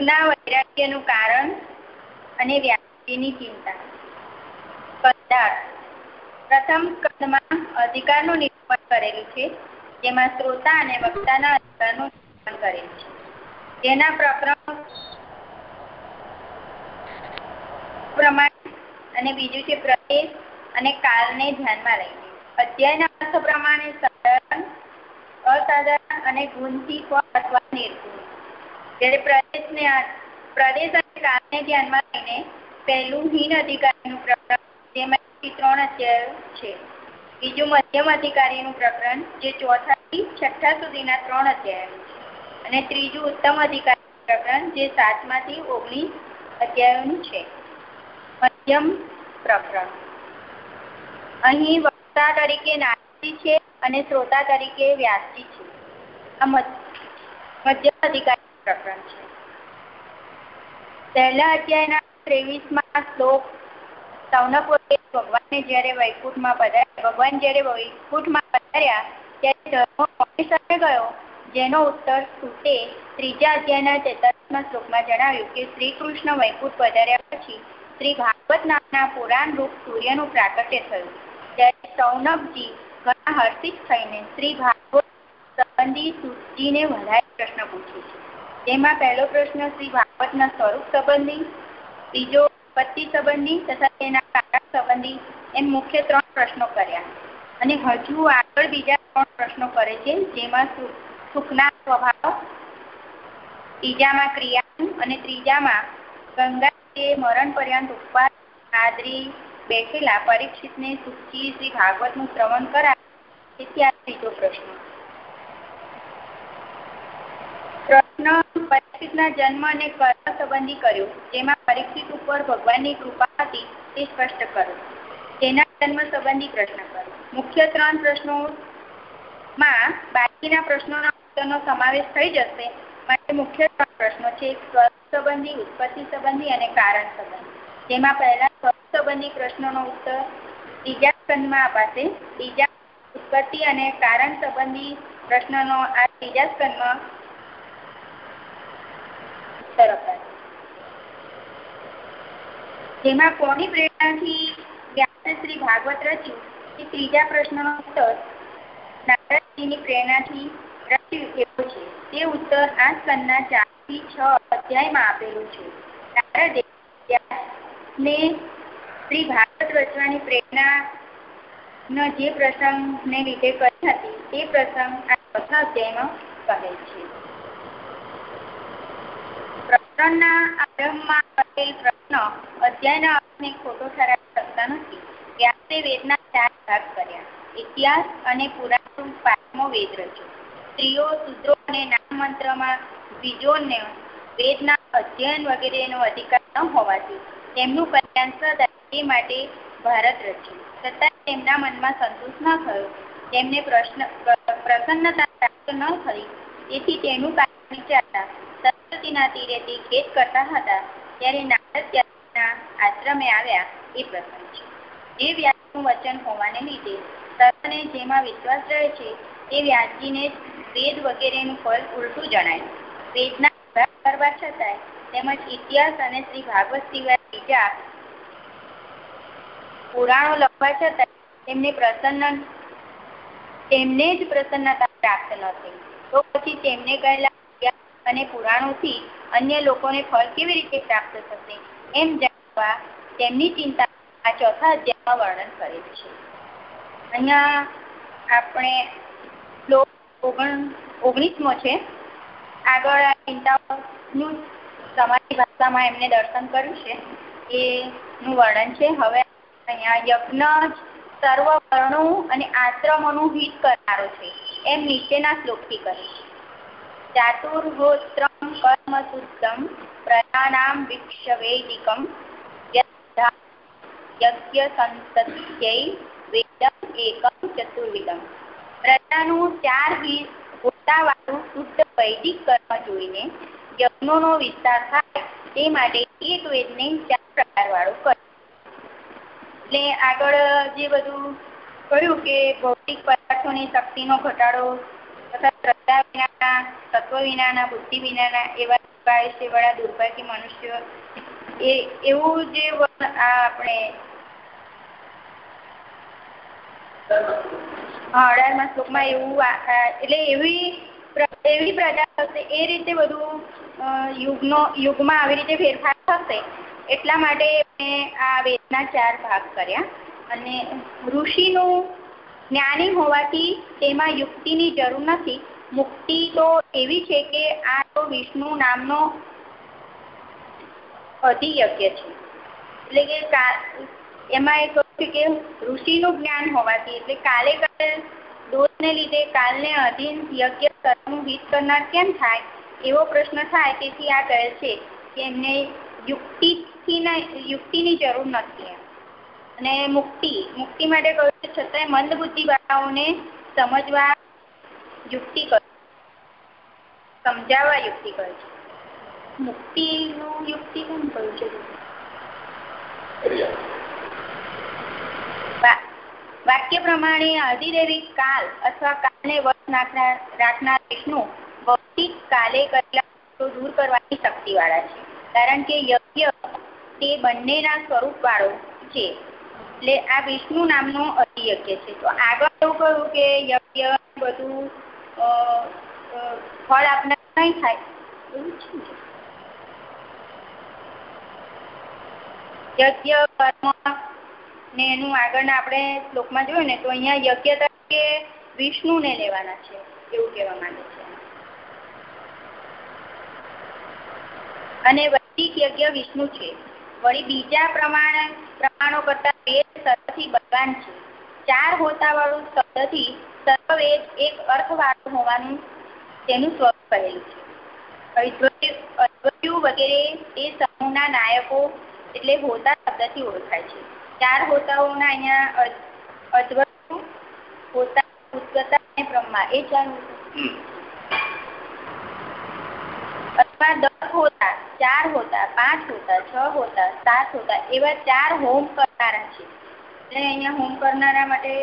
સુખના વૈરાગ્યનું કારણ અને વ્યાપ્તિની ચિંતા. પ્રથમ સ્કંદમાં અધિકારનું નિરૂપણ કરેલું છે, જેમાં શ્રોતા અને વક્તાના અધિકારનું નિરૂપણ કરેલું છે. જેના પ્રકરણ પ્રમાણ અને બીજું છે પ્રદેશ અને કાળને ધ્યાનમાં લઈને. અધ્યાયના અર્થ પ્રમાણે સાધારણ, અસાધારણ અને ગુણથી અથવા નિર્ગુણ. જ્યારે પ્રદેશને પ્રદેશ અને કાળને ધ્યાનમાં લઈને પહેલું હીન અધિકારીનું પ્રકરણ, જેમાં ત્રણ અધ્યાયો છે. બીજું મધ્યમ અધિકારીનું પ્રકરણ, જે ચોથાથી છઠ્ઠા સુધીના ત્રણ અધ્યાયો છે. અને ત્રીજું ઉત્તમ અધિકારી પ્રકરણ, જે સાતમાંથી ઓગણીસ અધ્યાયોનું છે. મધ્યમ પ્રકરણ. અહીં વક્તા તરીકે નાસ્તી છે અને શ્રોતા તરીકે વ્યાસી છે. આ મધ્યમ અધિકારી પ્રકરણ છે. પહેલા અધ્યાયના ત્રેવીસમાં શ્લોક સૌનકોએ ભગવાનને જ્યારે વૈકુંઠમાં પધાર્યા, ભગવાન જ્યારે વૈકુંઠમાં પધાર્યા, ત્યારે ધર્મો કોની સાથે ગયો? જેનો ઉત્તર સુતે ત્રીજા અધ્યાયના તેતાલીસમાં શ્લોકમાં જણાવ્યું કે શ્રી કૃષ્ણ વૈકુંઠ પધાર્યા પછી શ્રી ભાગવત નામના પુરાણ રૂપ સૂર્યનું પ્રાકટ્ય થયું. ત્યારે સૌનકજી ઘણા હર્ષિત થઈને શ્રી ભાગવત સંબંધી સુતજીને વધારે પ્રશ્ન પૂછે છે. તેમાં પહેલો પ્રશ્ન શ્રી ભાગવતના સ્વરૂપ સંબંધી, બીજો પતિ સંબંધી તથા તેના કારણ સંબંધી, એમ મુખ્ય ત્રણ પ્રશ્નો કર્યા. અને હજુ આગળ બીજા ત્રણ પ્રશ્નો કરે છે, જેમાં સુખના સ્વભાવ બીજામાં ક્રિયા અને ત્રીજામાં ગંગા મરણ પર્યંત ઉપવાસ, આદરી, બેઠેલા, પરીક્ષિતને સુખજી શ્રી ભાગવતનું શ્રવણ કરાવે ત્રીજો પ્રશ્ન. પ્રશ્ન પરીક્ષિતના જન્મ અને કર્મ સંબંધી કર્યો, જેમાં પરીક્ષિત ઉપર ભગવાનની કૃપા હતી તે સ્પષ્ટ કરો. તેના જન્મ સંબંધી પ્રશ્ન કરો. મુખ્ય ત્રણ પ્રશ્નોમાં બાકીના પ્રશ્નોના ઉત્તરનો સમાવેશ થઈ જશે. માટે મુખ્ય ત્રણ પ્રશ્નો છે સંબંધી, ઉત્પત્તિ સંબંધી અને કારણ સંબંધી. જેમાં પહેલા સ્વરૂપ સંબંધી પ્રશ્નોનો ઉત્તર બીજા સ્કંદમાં અપાશે. બીજા ઉત્પત્તિ અને કારણ સંબંધી પ્રશ્નનો આ ત્રીજા સ્કંદમાં અપાશે જેમાં કોની પ્રેરણાથી શ્રી ભાગવત રચ્યું એ ત્રીજા પ્રશ્નનો ઉત્તર નારદજીની પ્રેરણાથી રચ્યું એવો છે. તે ઉત્તર આ સ્કંદના ચારથી છ અધ્યાયમાં આપેલું છે. નારદે ને શ્રી ભાગવત રચવાની પ્રેરણા જે પ્રસંગ ને લીધે કરી હતી, તે પ્રસંગ આ ચોથા અધ્યાયમાં કહે છે. પ્રકરણના આરંભમાં કરેલ પ્રશ્ન અધ્યાયના અર્થને ખોટો ઠરાવી શકતા નથી. વ્યાસે વેદના ચાર ભાગ કર્યા. ઇતિહાસ અને પુરાણ પાંચમો વેદ રચ્યો. સ્ત્રીઓ શુદ્રો અને નામ મંત્રમાં બીજોને વેદના અધ્યયન વગેરેનો અધિકાર ન હોવાથી તેમનું કલ્યાણ સદાય તે માટે ભારત રચ્યું. છતાં તેમના મનમાં સંતોષ ન થયો. તેમને પ્રશ્ન, પ્રસન્નતા પ્રાપ્ત ન થઈ. તેથી તેનું કારણ વિચારતા સરસ્વતીના તીરેથી ખેત કરતા હતા, ત્યારે નારદ આશ્રમે આવ્યા એ પ્રસંગ છે. જે વ્યાસનું વચન હોવાને લીધે સર્વને જેમાં વિશ્વાસ રહે છે, તે વ્યાસજીને વેદ વગેરેનું ફળ ઉલટું જણાય. વેદના કરવા છતાંય તેમજ ઇતિહાસ અને શ્રી ભાગવત સિવાય બીજા પુરાણો લખવા છતાં તેમને પ્રસન્ન, તેમને જ પ્રસન્નતા પ્રાપ્ત ન થઈ. તો પછી તેમને કહેલા અને પુરાણોથી અન્ય લોકોને ફળ કેવી રીતે પ્રાપ્ત થશે એમ જાણવા તેમની ચિંતા આ ચોથા અધ્યાયમાં વર્ણન કરેલ છે. અહીંયા આપણે શ્લોક ઓગણ ઓગણીસમો છે. આગળ આ ચિંતાઓનું સમાજ ભાષામાં એમને દર્શન કર્યું છે. એનું વર્ણન છે. હવે અહીંયા યજ્ઞ સર્વ વર્ણો અને આશ્રમોનું હિત કરનારો છે. એમ નીચેના શ્લોકથી કહે છે. ચાતુર્હોત્રમ કર્મ શુદ્ધમ પ્રજાનામ વિક્ષવૈદિકમ યજ્ઞ સંતત્યય વેદમ એકમ ચતુર્વિદમ પ્રજાનું ચાર ગોટાવાળું શુદ્ધ વૈદિક કર્મ જોઈને યજ્ઞોનો વિસ્તાર થાય તે માટે એક વેદને ચાર પ્રકારવાળો કર્યો એટલે આગળ જે બધું કહ્યું કે ભૌતિક પદાર્થોની શક્તિનો ઘટાડો તથા શ્રદ્ધા વિનાના તત્વ વિનાના, બુદ્ધિ વિનાના એવા વાળા દુર્ભાગ્ય મનુષ્ય. એ, એવું જે આપણે અઢારમા શ્લોકમાં એવું એટલે એવી એવી પ્રજા થશે એ રીતે બધું યુગનો, યુગમાં આવી રીતે ફેરફાર થશે, એટલા માટે મેં આ વેદના ચાર ભાગ કર્યા. અને ઋષિનું જ્ઞાની હોવાથી તેમાં યુક્તિની જરૂર નથી. મુક્તિ તો એવી છે કે આ તો વિષ્ણુ નામનો અધિયજ્ઞ છે. એટલે કે એમાં એ કહ્યું કે ઋષિનું જ્ઞાન હોવાથી, એટલે કાલે કાલે દોષને લીધે કાલને અધીન યજ્ઞ કર્મનું હિત કરનાર કેમ થાય? એવો પ્રશ્ન થાય. તેથી આ કહે છે કે એમને યુક્તિથી યુક્તિની જરૂર નથી અને મુક્તિ મુક્તિ માટે કહ્યું છે છતાંય મંદ બુદ્ધિ વાળાઓને સમજવા, યુક્તિ કરે. સમજાવવા યુક્તિ કહે છે. મુક્તિનું યુક્તિ કેમ કહ્યું છે? વાક્ય પ્રમાણે અધિદેવી કાલ અથવા કાલને વશ રાખનાર વિષ્ણુ ભૌતિક કાલે કરેલા દૂર કરવાની શક્તિ વાળા છે. કારણ કે યજ્ઞ તે બંનેના સ્વરૂપ વાળો છે. એટલે આ વિષ્ણુ નામનો અધિયજ્ઞ છે. તો આગળ એવું કહ્યું કે યજ્ઞ બધું ફળ આપને નહીં થાય. યજ્ઞ કર્મ ને એનું આગળના આપણે શ્લોકમાં જોયું ને, તો અહીંયા યજ્ઞ તરીકે વિષ્ણુને લેવાના છે, એવું કહેવા માંગે છે. અને વૈદિક યજ્ઞ વિષ્ણુ છે. વળી બીજા પ્રમાણ, પ્રમાણો કરતા વેદ સરથી બલવાન છે. ચાર હોતા હોતાવાળું શબ્દથી સર્વવેદ એક અર્થવાળું હોવાનું તેનું સ્વરૂપ કહેલું છે. અદ્વૈયું વગેરે તે સમૂહના નાયકો એટલે હોતા શબ્દથી ઓળખાય છે. ચાર હોતાઓના અહીંયા અદ્વૈત હોતા ઉદ્ગતા અને બ્રહ્મા એ ચાર અથવા દસ હોતા ચાર હોતા પાંચ હોતા છ હોતા સાત હોતા એવા ચાર હોમ કરનારા છે. એટલે અહીંયા હોમ કરનારા માટે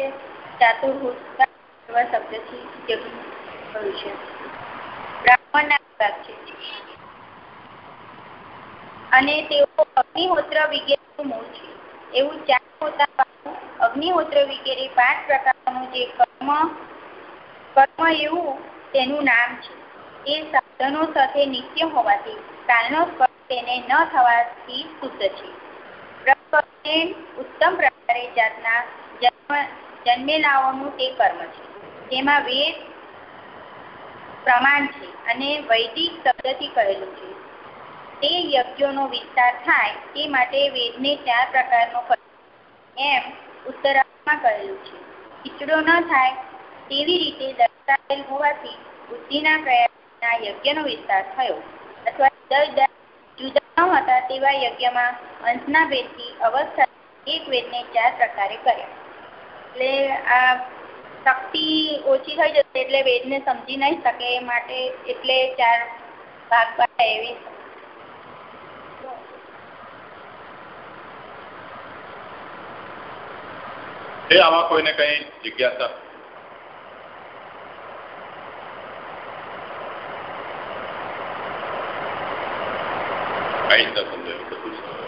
ચાતુર્હોતા એવા શબ્દથી છે બ્રાહ્મણના છે. અને તેઓ અગ્નિહોત્ર મૂળ છે. એવું ચાર હોતા અગ્નિહોત્ર વિગેરે પાંચ પ્રકારનું જે કર્મ કર્મ એવું તેનું નામ છે. એ સાધનો સાથે નિત્ય હોવાથી કાલનો સ્પર્શ તેને ન થવાથી શુદ્ધ છે. ઉત્તમ પ્રકારે જાતના જન્મ, જન્મેલાઓનું તે કર્મ છે. જેમાં વેદ પ્રમાણ છે અને વૈદિક શબ્દથી કહેલું છે. તે યજ્ઞોનો વિસ્તાર થાય તે માટે વેદને ચાર પ્રકારનો એમ ઉત્તરામાં કહેલું છે. ખીચડો ન થાય તેવી રીતે દર્શાવેલ હોવાથી બુદ્ધિના પ્રયાસના યજ્ઞનો વિસ્તાર થયો અથવા જુદા ન હતા તેવા યજ્ઞમાં અંશના ભેદથી અવસ્થા એક વેદને ચાર પ્રકારે કર્યા. એટલે આ શક્તિ ઓછી થઈ જશે એટલે વેદને સમજી નહીં શકે એ માટે એટલે ચાર ભાગ પાડે એવી. છે કોઈને કઈ જિજ્ઞાસા? કઈ રીતે સમજાયું.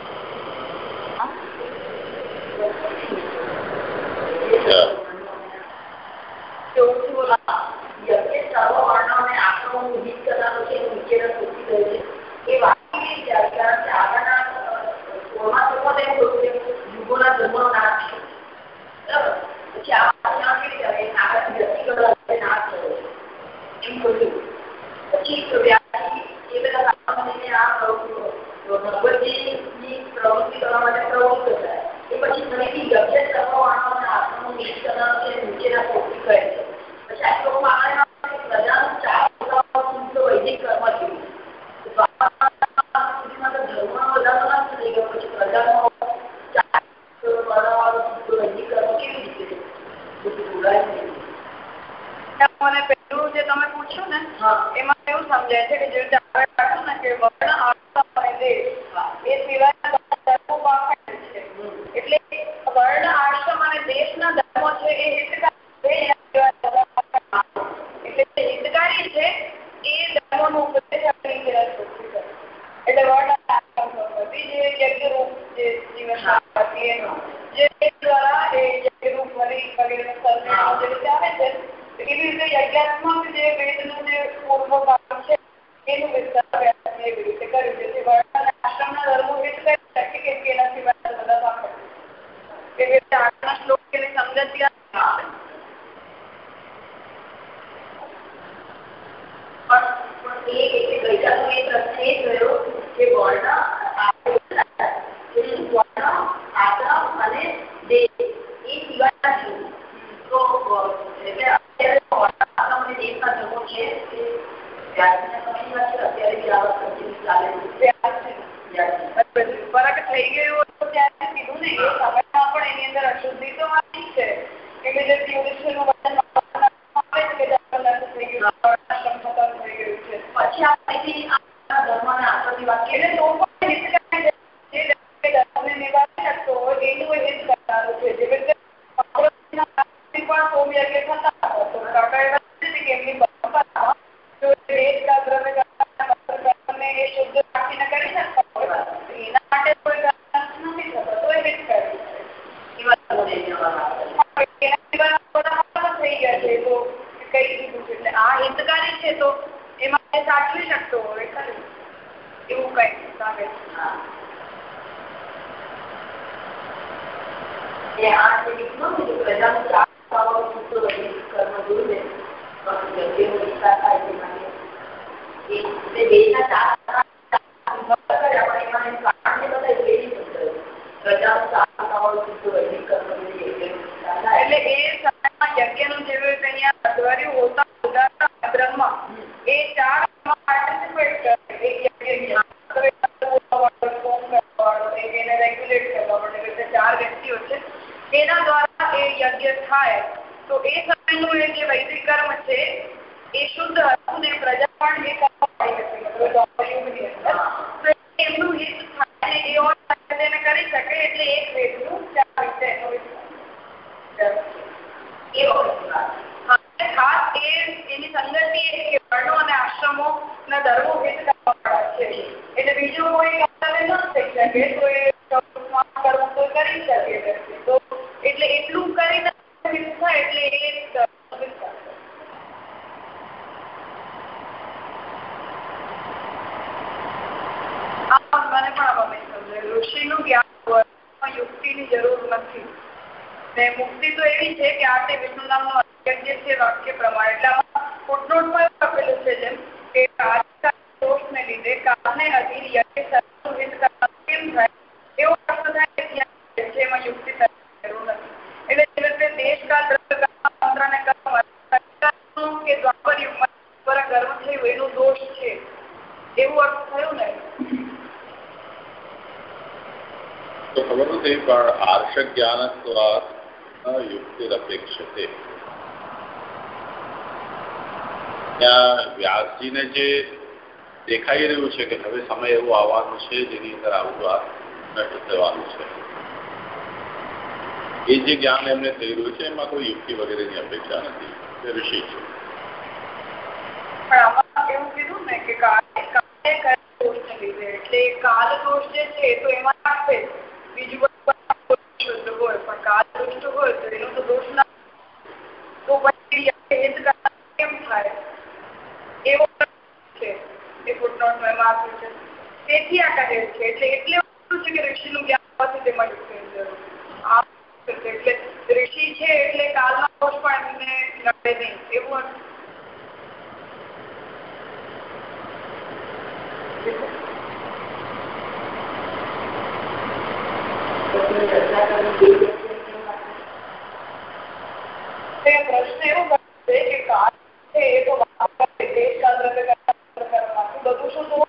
ત્યાં વ્યાસજીને જે દેખાઈ રહ્યું છે કે હવે સમય એવો આવવાનો છે, જેની અંદર આવું આ નષ્ટ થવાનું છે. એ જે જ્ઞાન એમને થઈ રહ્યું છે, એમાં કોઈ યુક્તિ વગેરેની અપેક્ષા નથી. તે ઋષિ છે. દેખ્યા કરે છે. એટલે એટલે શું છે કે ઋષિનું જ્ઞાન હતું તે મળ્યું છે. એટલે ઋષિ છે એટલે કાલનો દોષ પણ એમને નડે નહીં. એવું પ્રશ્ન એવો છે છે. બધું શું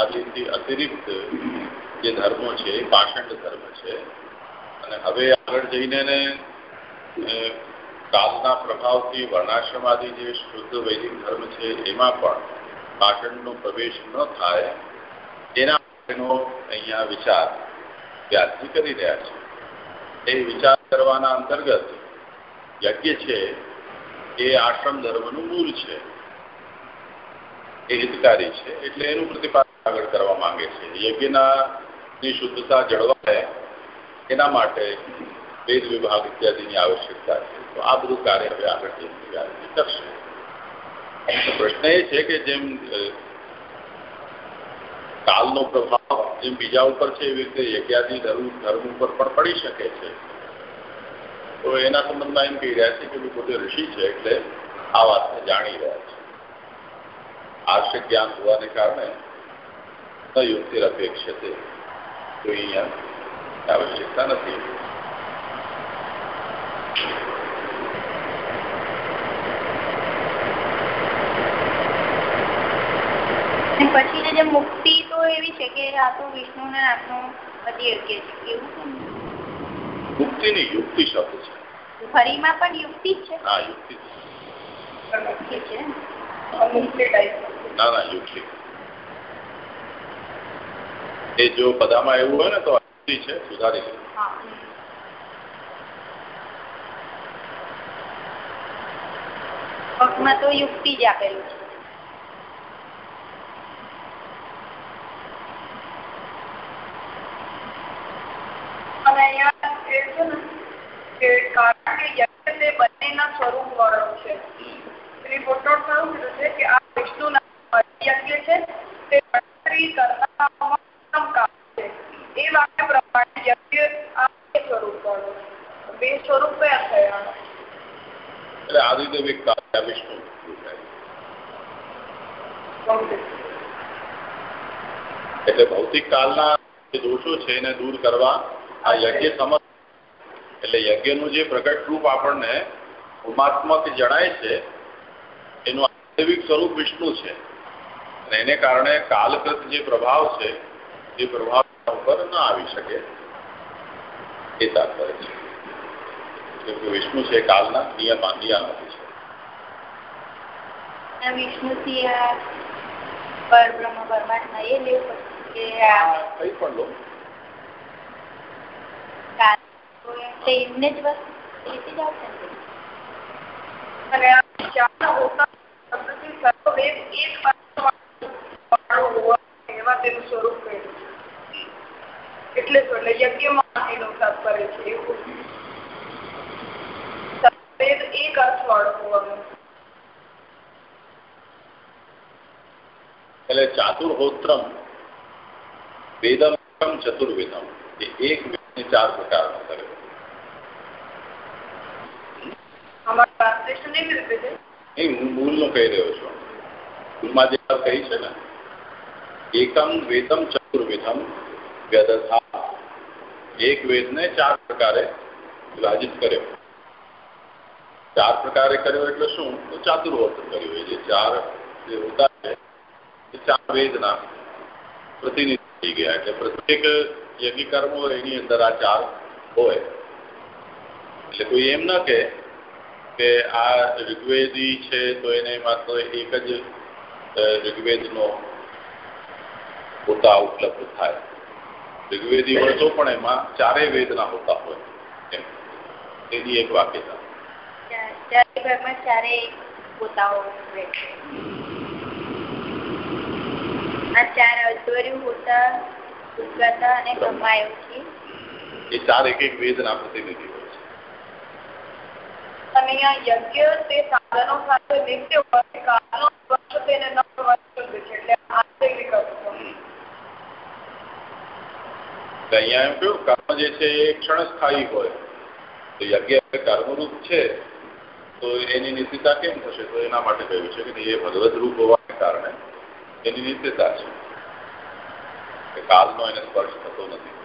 આદિથી અતિરિક્ત જે ધર્મો છે, એ પાષંડ ધર્મ છે. અને હવે આગળ જઈને એને કાલના પ્રભાવથી વર્ણાશ્રમ આદિ જે શુદ્ધ વૈદિક ધર્મ છે, એમાં પણ પાષંડનો પ્રવેશ ન થાય તેના માટેનો અહીંયા વિચાર વ્યાસજી કરી રહ્યા છે. એ વિચાર કરવાના અંતર્ગત યજ્ઞ છે, એ આશ્રમ ધર્મનું મૂળ છે. એ હિતકારી છે, એટલે એનું પ્રતિપાદન આગળ કરવા માંગે છે. યજ્ઞના શુદ્ધતા જળવાય એના માટે વેદ વિભાગ ઇત્યાદિની આવશ્યકતા છે. તો આ બધું કાર્ય હવે આગળ કરશે પ્રશ્ન એ છે કે જેમ કાલનો પ્રભાવ જેમ બીજા ઉપર છે, એવી રીતે યજ્ઞાદિ ધર્મ ધર્મ ઉપર પણ પડી શકે છે. તો એના સંબંધમાં એમ કહી રહ્યા છે કે પોતે ઋષિ છે એટલે આ વાતને જાણી રહ્યા છે. આવશ્યક જ્ઞાન હોવાને કારણે ન યુક્તિ અપેક્ષતે તો અહીંયા આવશ્યકતા નથી પછી જે મુક્તિ તો એવી છે કે આ તો વિષ્ણુ ને આપણું બધી યોગ્ય છે એવું મુક્તિની યુક્તિ શબ્દ છે ફરીમાં પણ યુક્તિ છે હા યુક્તિ છે ના ના યુક્તિ એ જો બધામાં એવું હોય ને તો છે, સુધારી છે પગમાં તો યુક્તિ જ આપેલું છે. ને સ્વરૂપ વાળો છે. કે આ વિષ્ણુના યજ્ઞ છે તે ગણતરી કરનારામાં કામ છે એ વાક્ય પ્રમાણે યજ્ઞ આ બે સ્વરૂપ બે સ્વરૂપ કયા થયા એટલે આદિદેવિક કાળ વિષ્ણુ એટલે ભૌતિક કાળના જે દોષો છે એને દૂર કરવા આ યજ્ઞ સમજ એટલે યજ્ઞનું જે પ્રગટ રૂપ આપણને ઉમાત્મક જણાય છે એનું વાસ્તવિક સ્વરૂપ વિષ્ણુ છે. અને એને કારણે કાલકૃત જે પ્રભાવ છે એ પ્રભાવ ઉપર ન આવી શકે એ તાત્પર્ય છે. કેમ કે વિષ્ણુ છે કાલના નિયમ નથી છે. વિષ્ણુથી આ પરબ્રહ્મ પરમાત્મા એ લેવું કે કઈ પણ લો. એમને જ વસ્તુ જ આવશે અને આ ચાર હોતા પદ્ધતિ સર્વવેદ એક એવા તેનું સ્વરૂપ કહ્યું એટલે તો એટલે યજ્ઞમાં એનો કરે છે સર્વવેદ એક અર્થવાળો હોવાનું. એટલે ચાતુર્હોત્રમ વેદમ ચતુર્વેદમ એ એક ચાર પ્રકારનો એ હું મૂળનું કહી રહ્યો છું. મૂળમાં જે કહી છે ને એકમ વેદમ ચતુર્વેદમ વ્યદથા એક વેદને ચાર પ્રકારે વિભાજિત કર્યો ચાર પ્રકારે કર્યો એટલે શું? તો ચાતુર્હોત્ર કર્યો. એ જે ચાર જે હોતા છે, એ ચાર વેદના પ્રતિનિધિ થઈ ગયા. એટલે પ્રત્યેક યજ્ઞ કર્મ હોય, એની અંદર આ ચાર હોય. એટલે કોઈ એમ ન કે કે આ ઋગ્વેદી છે, તો એને માત્ર એક જ ઋગ્વેદનો પોતા ઉપલબ્ધ થાય. ઋગ્વેદી હોય તો પણ એમાં ચારેય વેદના હોતા હોય એમ. એની એક વાક્યતા. આ એ ચાર એક એક વેદના પ્રતિનિધિ હોય છે. અને યજ્ઞ તે સાધનો સાથે નિત્ય કાળનો વર્ષ તેને ન વર્ષ છે એટલે આંતરિક અહીંયા એમ કહ્યું કર્મ જે છે એ ક્ષણસ્થાયી હોય. તો યજ્ઞ કર્મરૂપ છે, તો એની નિત્યતા કેમ થશે? તો એના માટે કહ્યું છે કે એ ભગવત રૂપ હોવાને કારણે એની નિત્યતા છે. કે કાલનો એને સ્પર્શ થતો નથી.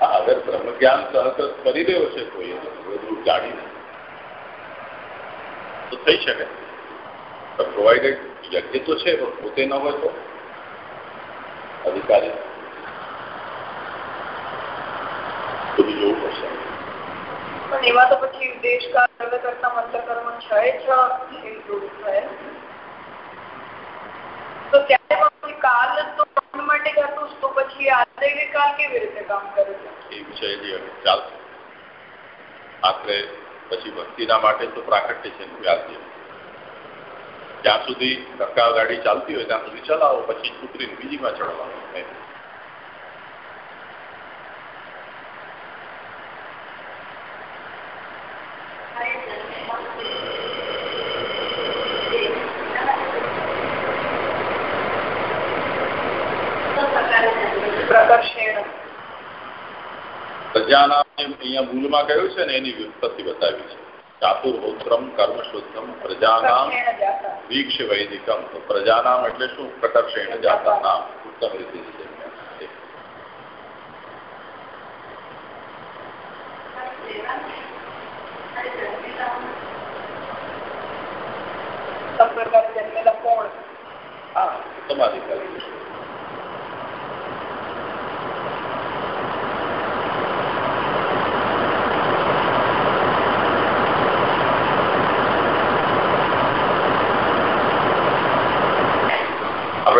અગર બ્રહ્મ જ્ઞાન સહકૃત કરી રહ્યો છે કોઈ ભગવત રૂપ જાણીને તો થઈ શકે. પ્રોવાઈડેડ વ્યક્તિ તો છે પણ પોતે ન હોય તો અધિકારી. બધું જોવું પડશે. પણ એમાં તો પછી દેશ કાર્ય કરતા મંત્રકર્મ છ છ ઇન્ક્લુડ થાય તો ત્યારે પછી કાલ તો માટે કરતું તો પછી આત્રે કાલ કેવી રીતે કામ કરે છે? એ વિષય જે ચાલશે આખરે પછી ભક્તિના માટે તો પ્રાકટ્ય છે, વ્યાસજી. જ્યાં સુધી ધક્કા ગાડી ચાલતી હોય ત્યાં સુધી ચલાવો, પછી છૂટરીને બીજીમાં ચડવાનું. પ્રજાના અહીંયા મૂળમાં કહ્યું છે ને એની વ્યુત્પત્તિ બતાવી છે. ચાતુર્હોત્રમ કર્મ શુદ્ધમ પ્રજાનામ વીક્ષ વૈદિકમ. તો પ્રજાનામ એટલે શું? પ્રકર્ષેણ જાતા નામ. ઉત્તમ રીતે હા તમારી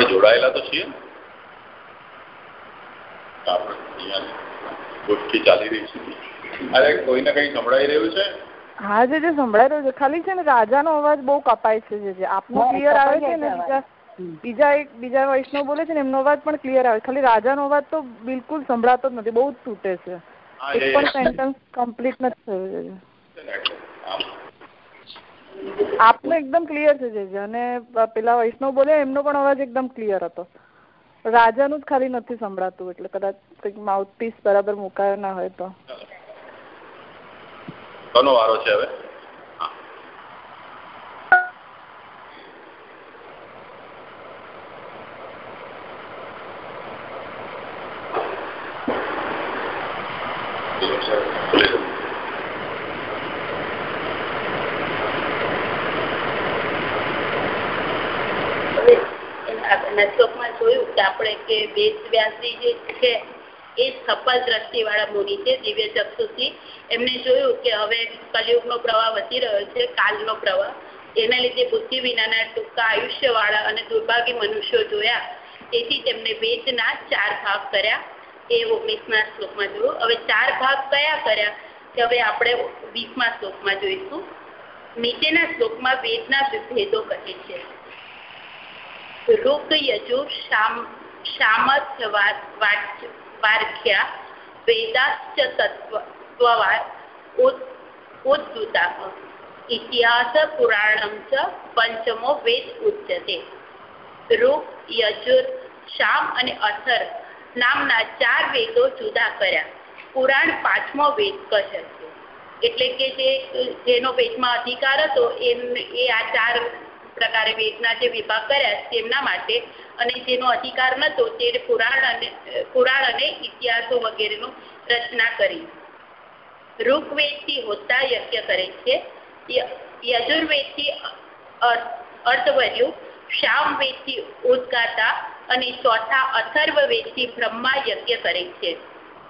આપણે જોડાયેલા તો છીએ. આપણે ગોષ્ઠી ચાલી રહી છે. અરે કોઈને કઈ સંભળાઈ રહ્યું છે? હા જે જે સંભળાઈ રહ્યું છે ખાલી છે ને રાજાનો અવાજ બહુ કપાય છે જે આપનો ક્લિયર આવે છે ને બીજા બીજા એક બીજા વૈષ્ણવ બોલે છે ને એમનો અવાજ પણ ક્લિયર આવે. ખાલી રાજાનો અવાજ તો બિલકુલ સંભળાતો જ નથી બહુ જ તૂટે છે. એક પણ સેન્ટન્સ કમ્પ્લીટ નથી થયું આપનો એકદમ ક્લિયર છે જે અને પેલા વૈષ્ણવ બોલે, એમનો પણ અવાજ એકદમ ક્લિયર હતો. રાજાનું જ ખાલી નથી સંભળાતું, એટલે કદાચ કંઈક માઉથપીસ બરાબર મુકાયો ના હોય તો. કોનો વારો છે હવે શ્લોકમાં જોયું કે આપણે કે વેદ વ્યાસજી જે છે, એ સફળ દ્રષ્ટિ વાળા મુનિ છે, દિવ્ય ચક્ષુથી. એમને જોયું કે હવે કલયુગનો પ્રવાહ વધી રહ્યો છે, કાલનો પ્રવાહ. એના લીધે બુદ્ધિ વિનાના ટૂંકા આયુષ્ય વાળા અને દુર્ભાગ્ય મનુષ્યો જોયા. તેથી તેમને વેદના ચાર ભાગ કર્યા. એ ઓગણીસમા શ્લોકમાં જોયું હવે ચાર ભાગ કયા કર્યા? કે હવે આપણે વીસમા શ્લોકમાં જોઈશું. નીચેના શ્લોકમાં વેદના ભેદો કહે છે. સામર્થ્ય વાર્ખ્યા વેદાશ્ચ તત્વવાદ ઉદ્દુતા ઇતિહાસ પુરાણમ ચ પંચમો વેદ ઉચ્યતે રૂક યજુર શામ અને અથર નામના ચાર વેદો જુદા કર્યા પુરાણ પાંચમો વેદ કહે છે એટલે કે જે, જેનો વેદમાં અધિકાર હતો એ આ ચાર પ્રકારે વેદના જે વિભાગ કર્યા તેમના માટે અને જેનો અધિકાર નતો તે પુરાણ અને પુરાણ અને ઇતિહાસો વગેરેનું રચના કરી. ઋગ્વેદથી હોતા યજ્ઞ કરે છે. યજુર્વેદથી અર્થવર્યું સામવેદથી ઉદગાતા અને ચોથા અથર્વવેદથી બ્રહ્મા યજ્ઞ કરે છે.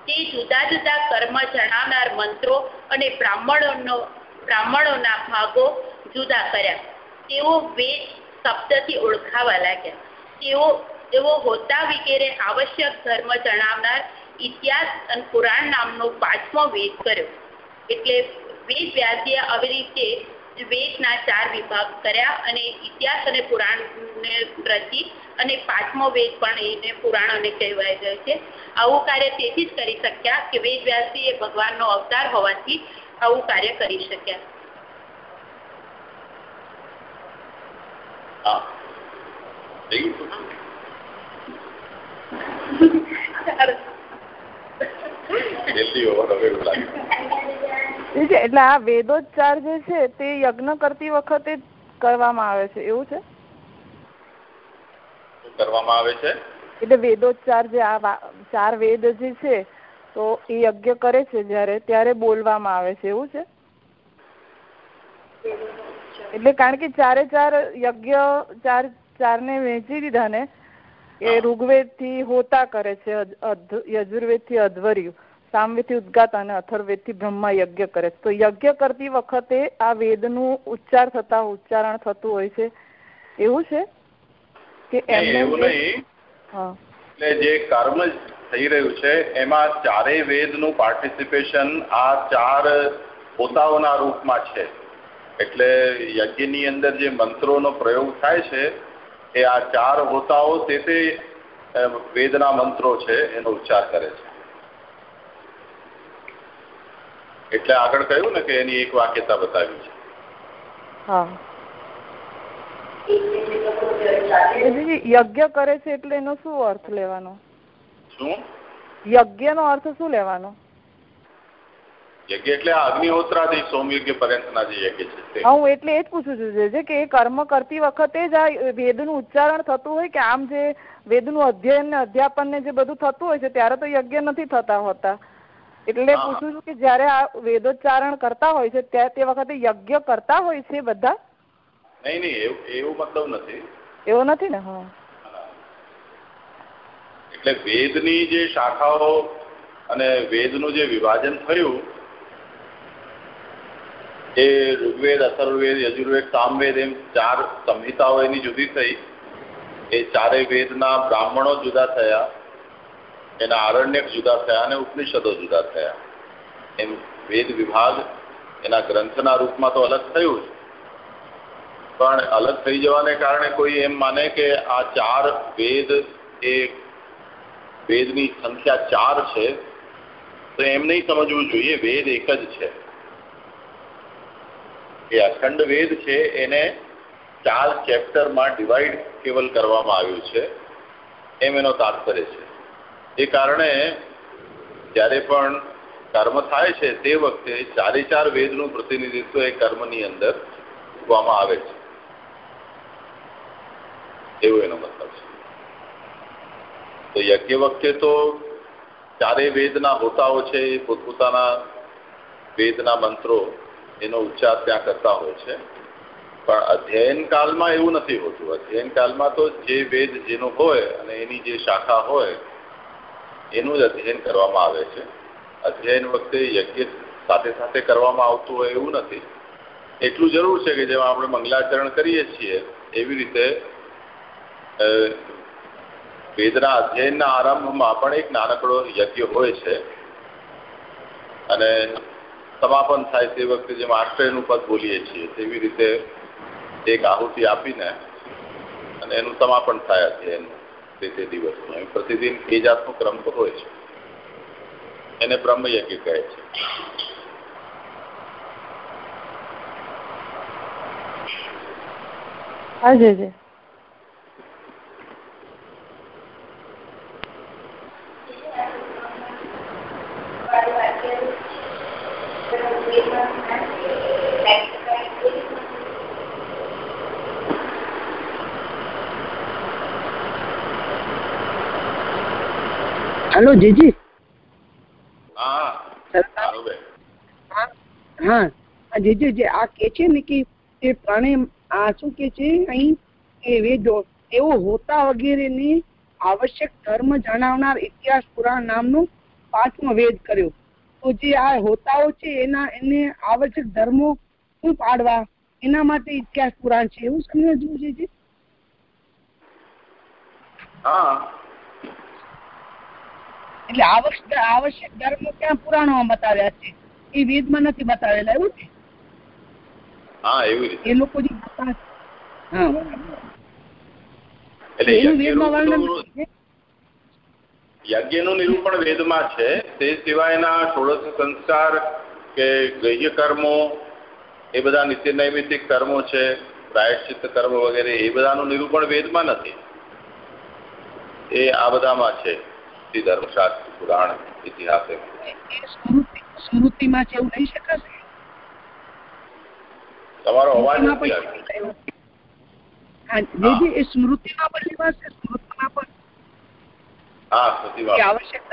તે જુદા જુદા કર્મ જણાવનાર મંત્રો અને બ્રાહ્મણોનો, બ્રાહ્મણોના ભાગો જુદા કર્યા. તેઓ વેદ શબ્દથી ઓળખાવા લાગ્યા તેઓ તેઓ હોતા વગેરે આવશ્યક ધર્મ જણાવનાર ઇતિહાસ અને પુરાણ નામનો પાંચમો વેદ કર્યો. એટલે વેદ વ્યાસીએ આવી રીતે વેદના ચાર વિભાગ કર્યા અને ઇતિહાસ અને પુરાણને રચી અને પાંચમો વેદ પણ એને પુરાણોને કહેવાય જાય છે. આવું કાર્ય તેથી જ કરી શક્યા કે વેદ વ્યાસી એ ભગવાનનો અવતાર હોવાથી આવું કાર્ય કરી શક્યા. હા એટલે આ વેદોચ્ચાર જે છે તે યજ્ઞ કરતી વખતે કરવામાં આવે છે એવું છે? કરવામાં આવે છે? એટલે વેદોચ્ચાર જે આ ચાર વેદ જે છે તો એ યજ્ઞ કરે છે જયારે ત્યારે બોલવામાં આવે છે એવું છે? એટલે કારણ કે ચારે ચાર યજ્ઞ ચાર ચાર ને વહેંચી દીધા ને એ ઋગ્વેદથી હોતા કરે છે યજુર્વેદથી અધ્વર્યુ સામવેદથી ઉદગાત અને અથર્વેદથી બ્રહ્મા યજ્ઞ કરે છે. તો યજ્ઞ કરતી વખતે આ વેદનું ઉચ્ચાર થતા ઉચ્ચારણ થતું હોય છે. એવું છે? કે એવું નહીં. એટલે જે કર્મ થઈ રહ્યું છે એમાં ચારેય વેદનું પાર્ટિસિપેશન આ ચાર પોતાઓના રૂપમાં છે. એટલે યજ્ઞની અંદર જે મંત્રોનો પ્રયોગ થાય છે એ આ ચાર હોતાઓ તે તે વેદના મંત્રો છે એનો ઉચ્ચાર કરે છે. એટલે આગળ કહ્યું ને કે એની એક વાક્યતા બતાવી છે. યજ્ઞ કરે છે એટલે એનો શું અર્થ લેવાનો? શું? યજ્ઞ નો અર્થ શું લેવાનો? યજ્ઞ એટલે અગ્નિહોત્રાથી સોમયજ્ઞ પર્યંતના જે યજ્ઞ છે હું એટલે એ જ પૂછું છું જે કે એ કર્મ કરતી વખતે જ આ વેદનું ઉચ્ચારણ થતું હોય કે આમ જે વેદનું અધ્યયન ને અધ્યાપન ને જે બધું થતું હોય છે ત્યારે તો યજ્ઞ નથી થતા હોતા. એટલે પૂછું છું કે જયારે આ વેદોચ્ચારણ કરતા હોય છે ત્યારે તે વખતે યજ્ઞ કરતા હોય છે બધા? નહીં નહીં એવું મતલબ નથી. એવો નથી ને? હા. એટલે વેદની જે શાખાઓ અને વેદનું જે વિભાજન થયું એ ઋગ્વેદ અથર્વવેદ યજુર્વેદ, સામવેદ એમ ચાર સંહિતાઓ એની જુદી થઈ. એ ચારેય વેદના બ્રાહ્મણો જુદા થયા, એના આરણ્યક જુદા થયા અને ઉપનિષદો જુદા થયા. એમ વેદ વિભાગ એના ગ્રંથના રૂપમાં તો અલગ થયું જ. પણ અલગ થઈ જવાને કારણે કોઈ એમ માને કે આ ચાર વેદ એ વેદની સંખ્યા ચાર છે, તો એમ નહીં સમજવું જોઈએ, વેદ એક જ છે. એ અખંડ વેદ છે એને ચાર ચેપ્ટરમાં ડિવાઈડ કેવલ કરવામાં આવ્યું છે, એમ એનો તાત્પર્ય છે. એ કારણે જ્યારે પણ કર્મ થાય છે તે વખતે ચારે ચાર વેદનું પ્રતિનિધિત્વ એ કર્મની અંદર મૂકવામાં આવે છે. એવું એનો મતલબ છે. તો યજ્ઞ વખતે તો ચારેય વેદના હોતાઓ છે, એ પોતપોતાના વેદના મંત્રો એનો ઉચ્ચાર ત્યાં કરતા હોય છે. પણ અધ્યયન કાળમાં એવું નથી હોતું. અધ્યયન કાળમાં તો જે વેદ જેનો હોય અને એની જે શાખા હોય, એનું જ અધ્યયન કરવામાં આવે છે. અધ્યયન વખતે યજ્ઞ સાથે સાથે કરવામાં આવતું હોય એવું નથી. એટલું જરૂર છે કે જેમાં આપણે મંગલાચરણ કરીએ છીએ, એવી રીતે વેદના અધ્યયનના આરંભમાં પણ એક નાનકડો યજ્ઞ હોય છે. અને સમાપન થાય તે વખતે જેમ આશ્રયનું પદ બોલીએ છીએ, તેવી રીતે એક આહુતિ આપીને અને એનું સમાપન થાય અધ્યયનનું તે તે દિવસનું. એમ પ્રતિદિન એ જાતનો ક્રમ તો હોય છે. એને બ્રહ્મયજ્ઞ કહે છે. હા જી હેલો જીજી. હા હા. જીજી જે આ કે છે ને કે એ પ્રાણે આ શું કે છે અહીં? એ વેદો એવો હોતા વગેરેની આવશ્યક ધર્મ જણાવનાર ઇતિહાસ પુરાણ નામનો પાંચમો વેદ કર્યો. તો જે આ હોતાઓ છે એના એને આવશ્યક ધર્મો શું પાડવા? એના માટે ઇતિહાસ પુરાણ છે. એવું સમજવું છે હા. એટલે આવશ્યક આવશ્યક ધર્મો ક્યાં પુરાણોમાં બતાવ્યા છે. એ વેદમાં નથી બતાવેલા એવું છે? હા એવી એ લોકો જે હા. એટલે વેદમાં વર્ણન યજ્ઞનું યજ્ઞનું નિરૂપણ વેદમાં છે. તે સિવાયના ષોડશ સંસ્કાર કે ગૈય કર્મો એ બધા નિત્ય નૈમિતિક કર્મો છે પ્રાયશ્ચિત કર્મ વગેરે એ બધાનું નિરૂપણ વેદમાં નથી. એ આ બધામાં છે. ધર્મશાસ્ત્ર પુરાણ ઇતિહાસ. સ્મૃતિમાં છે એવું લઈ શકાશે? તમારો અવાજ નથી આવ્યો. હા જે જે સ્મૃતિમાં પણ લેવાશે? સ્મૃતિમાં પણ? હા સ્મૃતિમાં આવશ્યક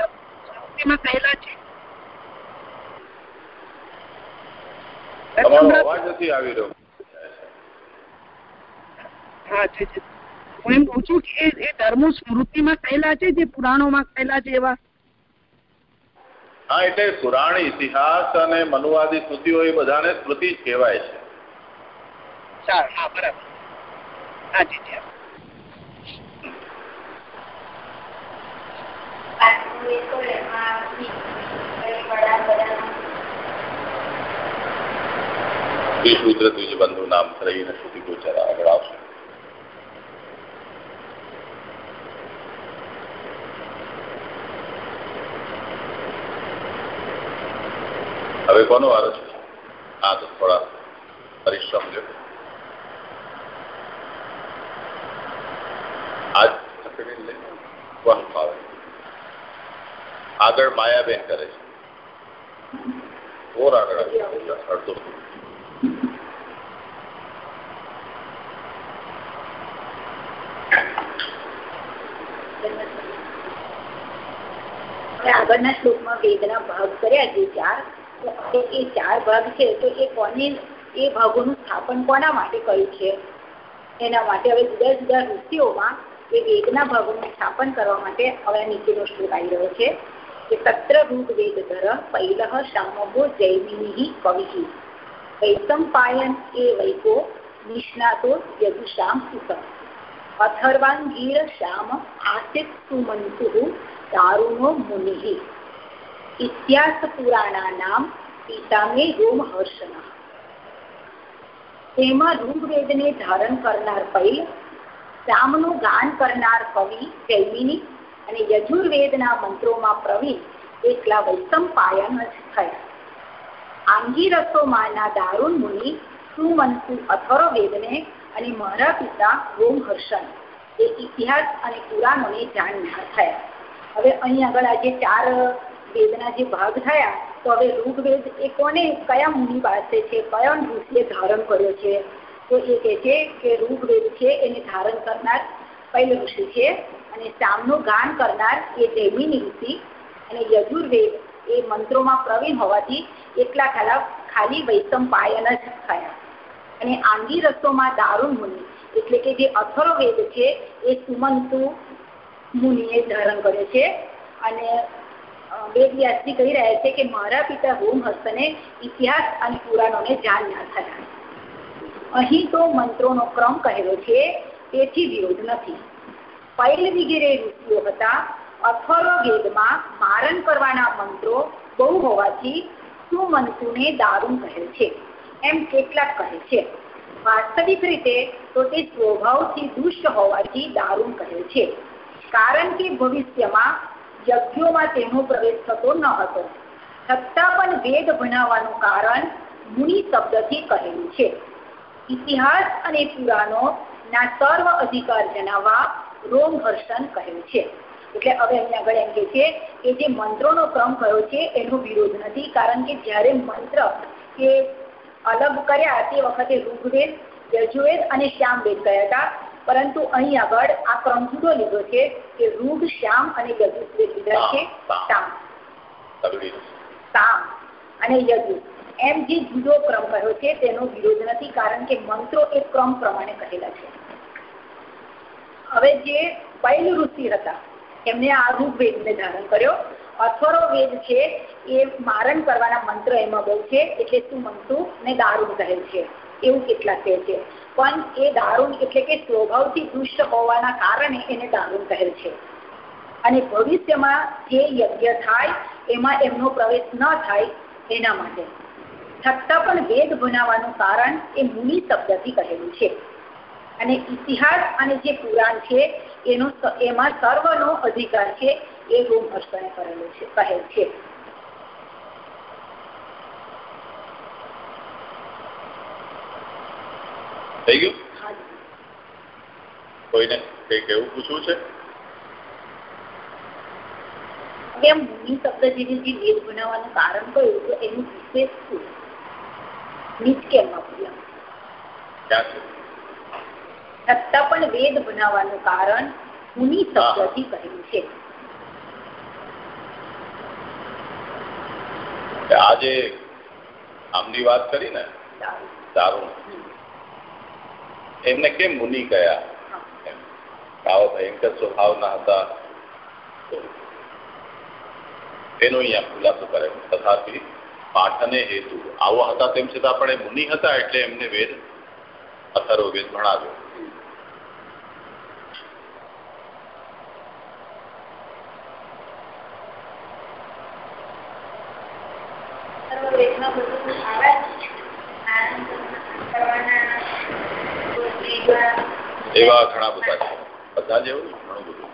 સ્મૃતિમાં કહેલા છે. તમારો અવાજ નથી આવી રહ્યો. હા છે હું એમ કહું છું કે એ ધર્મો સ્મૃતિમાં કહેલા છે જે પુરાણોમાં કહેલા છે એવા? હા એટલે પુરાણ ઇતિહાસ અને મનુવાદી સ્તુતિઓ એ બધાને સ્મૃતિ જ કહેવાય છે. સારું હા બરાબર. જી બંધુ નામ થઈને સુધી ગોચર આગળ આવશે. હવે કોનો વારો છે? હા, તો થોડા પરિશ્રમ લ્યો આજ આગળ માયાબેન કરે છે. ઓર આગળ અડધો. આગળના શ્લોકમાં વેદના ભાગ કર્યા જે ચાર એ ચાર ભાગ છે, તો એ કોને, એ ભાગોનું સ્થાપન કોના માટે કર્યું છે? એના માટે હવે જુદા જુદા ઋષિઓમાં એ વેદના ભાગોનું સ્થાપન કરવા માટે હવે નીચેનો શ્લોક આવી રહ્યો છે કે તત્ર ઋગ્વેદધર પૈલ શામભો જૈમિની કવિ. વૈસંપાયન એ વૈકો નિષ્ણાતો યદુષામ સુતમ. અથર્વાંગીર શ્યામ આસિત સુમંતુ દારુણો મુનિ. ઇતિહાસ પુરાણાનામ પિતામે રોમહર્ષણ તેમાં ઋગ્વેદને ધારણ કરનાર પૈલ શ્યામનું ગાન કરનાર કવિ, જૈમિની અને યજુર્વેદના મંત્રોમાં પ્રવીણ એકલા વૈસંપાયન જ થયા. આંગીરસોમાંના દારૂણ મુનિ પિતા ઇતિહાસ અને પુરાણોને જાણનાર થયા. હવે અહીં આગળ આજે ચાર વેદના જે ભાગ થયા તો હવે ઋગ્વેદ એ કોને, કયા મુનિ પાસે છે, કયા ઋષિએ ધારણ કર્યો છે? તો એ કહે છે કે ઋગ્વેદ છે, એને ધારણ કરનાર પહેલો ઋષિ છે અને શામનું ગાન કરનાર એ જૈમિની ઋષિ. અને યજુર્વેદ એ મંત્રોમાં પ્રવીણ હોવાથી એટલા ખાલા ખાલી વૈષમ પાયન જ થયા. અને આંગી રસોમાં દારૂણ મુનિ, એટલે કે જે અથર્વવેદ છે, એ સુમંતુ મુનિએ ધારણ કર્યો છે. અને વેદવ્યાસજી કહી રહ્યા છે કે મારા પિતા રોમહસ્તને ઇતિહાસ અને પુરાણોને જાણ ના થયા અહીં તો મંત્રોનો ક્રમ કહેલો છે, તેથી વિરોધ નથી. પૈલ વગેરે ઋષિઓ હતા અથર્વ વેદમાં મારણ કરવાના મંત્રો બહુ હોવાથી સુમંતુને દારૂણ કહે છે. એમ કેટલાક કહે છે. વાસ્તવિક રીતે તો તે સ્વભાવથી દુષ્ટ હોવાથી દારૂણ કહે છે. કારણ કે ભવિષ્યમાં યજ્ઞોમાં તેનો પ્રવેશ થતો ન હતો. છતાં પણ વેદ બનાવવાનું કારણ મુનિ શબ્દથી કહેલું છે. ઇતિહાસ અને પુરાણો ના સર્વ અધિકાર જણાવવા રોમહર્ષણ કહ્યું છે. એટલે હવે અહીંયા આગળ એમ કે છે કે જે મંત્રોનો ક્રમ કયો છે એનો વિરોધ નથી, કારણ કે જ્યારે મંત્ર કે અલગ કર્યા તે વખતે ઋગ્વેદ યજુવેદ અને શ્યામવેદ ગયા હતા. પરંતુ અહીં આગળ આ ક્રમ જુદો લીધો છે કે રૂઢ શ્યામ અને યજુર્વેદ લીધા છે. સામ. સામ. અને યજુ. એમ જે જુદો ક્રમ કહ્યો છે તેનો વિરોધ નથી કારણ કે મંત્રો એ ક્રમ પ્રમાણે કહેલા છે. હવે જે પૈલ ઋષિ હતા એમને આ ઋગ્વેદને ધારણ કર્યો. અથરો વેદ છે એ મારણ કરવાના મંત્ર એમાં બહુ છે એટલે શું મનસુ ને દારૂ કહે છે. એવું કેટલાક કહે છે. પણ એ દારૂણ એટલે કે સ્વભાવથી દુષ્ટ હોવાના કારણે એને દારૂણ કહે છે. અને ભવિષ્યમાં જે યજ્ઞ થાય, એમાં એમનો પ્રવેશ ન થાય, એના માટે. છતાં પણ વેદ ભણાવવાનું કારણ એ મુનિ શબ્દથી કહેલું છે. અને ઇતિહાસ અને જે પુરાણ છે, એનો એમાં સર્વનો અધિકાર છે, એ રોમહર્ષણે કરેલો છે, કહેલ છે. થઈ ગયું? કોઈને કઈ કેવું પૂછવું છે? કેમ મુનિ શબ્દ જેવી જે વેદ બનાવવાનું કારણ કયું તો એનું વિશેષ શું? નીચ કેમ વાપર્યા? છે? છતાં પણ વેદ બનાવવાનું કારણ મુનિ શબ્દથી કહેલું છે. આજે આમની વાત કરી ને દારૂણ એમને કેમ મુનિ કયા આવો ભયંકર સ્વભાવના હતા. એનો અહીંયા ખુલાસો કરે. તથાથી પાઠને હેતુ. આવો હતા તેમ છતાં પણ એ મુનિ હતા એટલે એમને વેદ અથર્વ વેદ ભણાવ્યો. ઘણા બધા છે. બધા જેવું ઘણું બધું.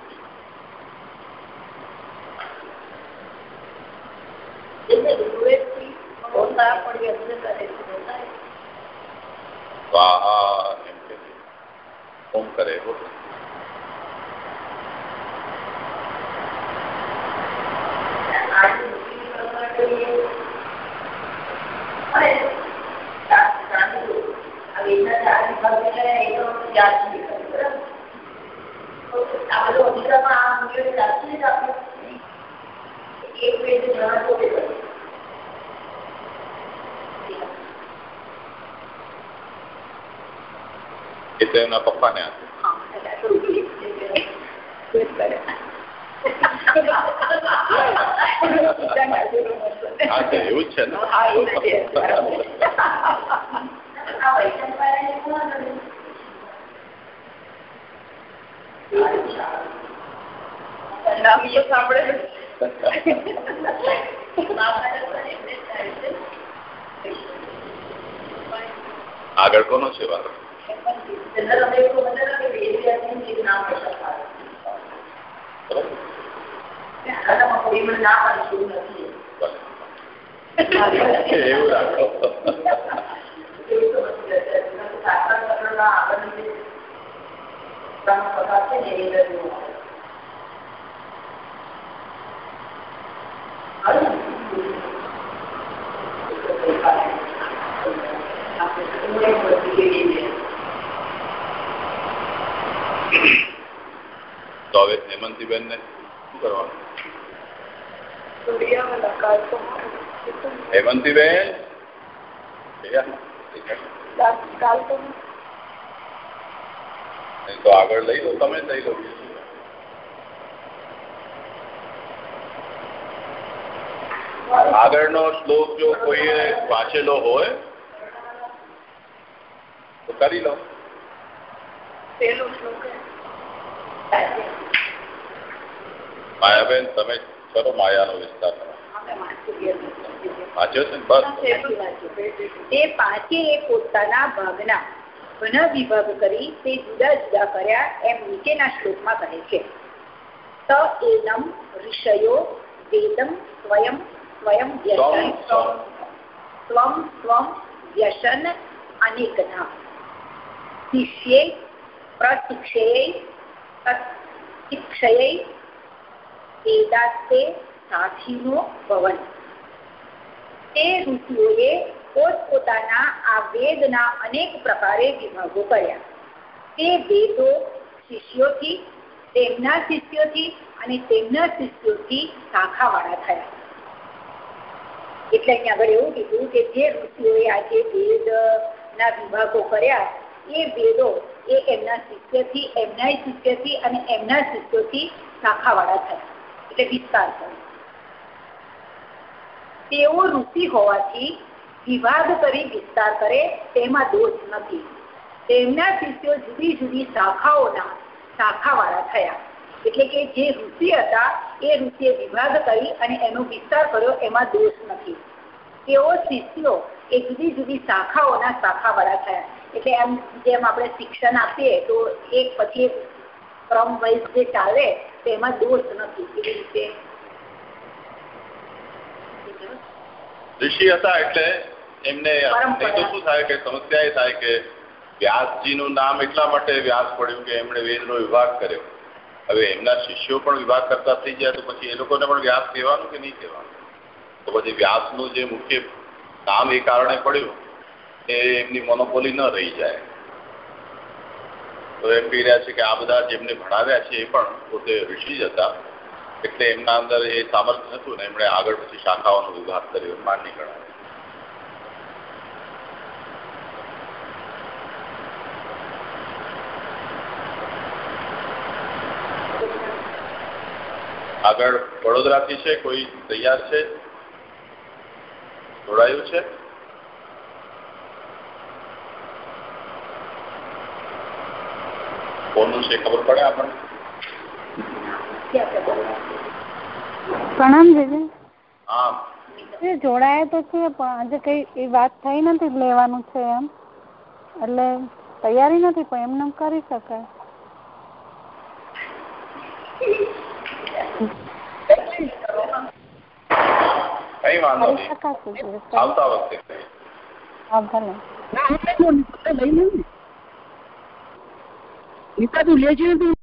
સ્વાહા એમ કે ઓમ કરે એ તો એમના પપ્પાને આપે. એવું છે ને. નામ તો સાંભળેલું આગળ કોનો છે વારો? એવું રાખો તો હવે હેમંતીબેન ને શું કરવાનું હેમંતીબેન? તો આગળ લઈ લો તમે લઈ લો. આગળનો શ્લોક જો કોઈએ વાંચેલો હોય તો કરી લો. માયાબેન તમે કરો માયાનો વિસ્તાર વાંચ્યો છે બસ. તે પાંચે પોતાના ભાગના વિભાગ કરી તે જુદા જુદા કર્યા એમ નીચેના શ્લોકમાં કહે છે. ત એનમ ઋષયો વેદમ સ્વયં સ્વયં વ્યસન. સ્વમ સ્વમ. વ્યસન અનેકધા શિષ્યે પ્રશિક્ષયે શિક્ષયે વેદાસ્તે સાથીનો ભવન. તે ઋષિઓએ પોતપોતાના આ વેદના અનેક પ્રકારે વિભાગો કર્યા. તે વેદો શિષ્યોથી, તેમના શિષ્યોથી અને તેમના શિષ્યોથી શાખાવાળા થયા. એટલે અહીંયા આગળ એવું કીધું કે જે ઋષિઓએ આજે વેદના વિભાગો કર્યા, એ વેદો એ એમના શિષ્યથી એમના શિષ્યથી અને એમના શિષ્યોથી શાખાવાળા થયા. એટલે વિસ્તાર થયો તેઓ ઋષિ હોવાથી વિવાદ કરી વિસ્તાર કરે તેમાં દોષ નથી. તેમના શિષ્યો જુદી જુદી શાખાઓના શાખાવાળા થયા. એટલે કે જે ઋષિ હતા, એ ઋષિએ વિભાગ કરી અને એનો વિસ્તાર કર્યો, એમાં દોષ નથી. તેઓ શિષ્યો એ જુદી જુદી શાખાઓના શાખાવાળા થયા. એટલે એમ જેમ આપણે શિક્ષણ આપીએ, તો એક પછી એક ક્રમ વાઇઝ જે ચાલે, તેમાં દોષ નથી. એવી રીતે? ઋષિ હતા એટલે એમને તો શું થાય કે સમસ્યા એ થાય કે વ્યાસજીનું નામ એટલા માટે વ્યાસ પડ્યું કે એમણે વેદનો વિભાગ કર્યો. હવે એમના શિષ્યો પણ વિભાગ કરતા થઈ ગયા તો પછી એ લોકોને પણ વ્યાસ કહેવાનું કે નહીં કહેવાનું? તો પછી વ્યાસનું જે મુખ્ય નામ એ કારણે પડ્યું એ એમની મોનોપોલી ન રહી જાય. તો એમ કહી રહ્યા છે કે આ બધા જેમને ભણાવ્યા છે એ પણ પોતે ઋષિ જ હતા. એટલે એમના અંદર એ સામર્થ્ય હતું ને એમણે આગળ પછી શાખાઓનો વિભાગ કર્યો માન્ય ગણાય. આગળ વડોદરાથી છે, કોઈ તૈયાર છે? જોડાયું છે? કોનું છે ખબર પડે આપણને? પ્રણામ જીજી હા. જોડાયા તો છે પણ આજે કઈ એ વાત થઈ નથી લેવાનું છે એમ. એટલે તૈયારી નથી પણ એમને કરી શકાય. કઈ વાંધો નહીં. આવતા વખતે. હા ભલે. ના આપણે લઈ લે નીતા તું લેજે તું.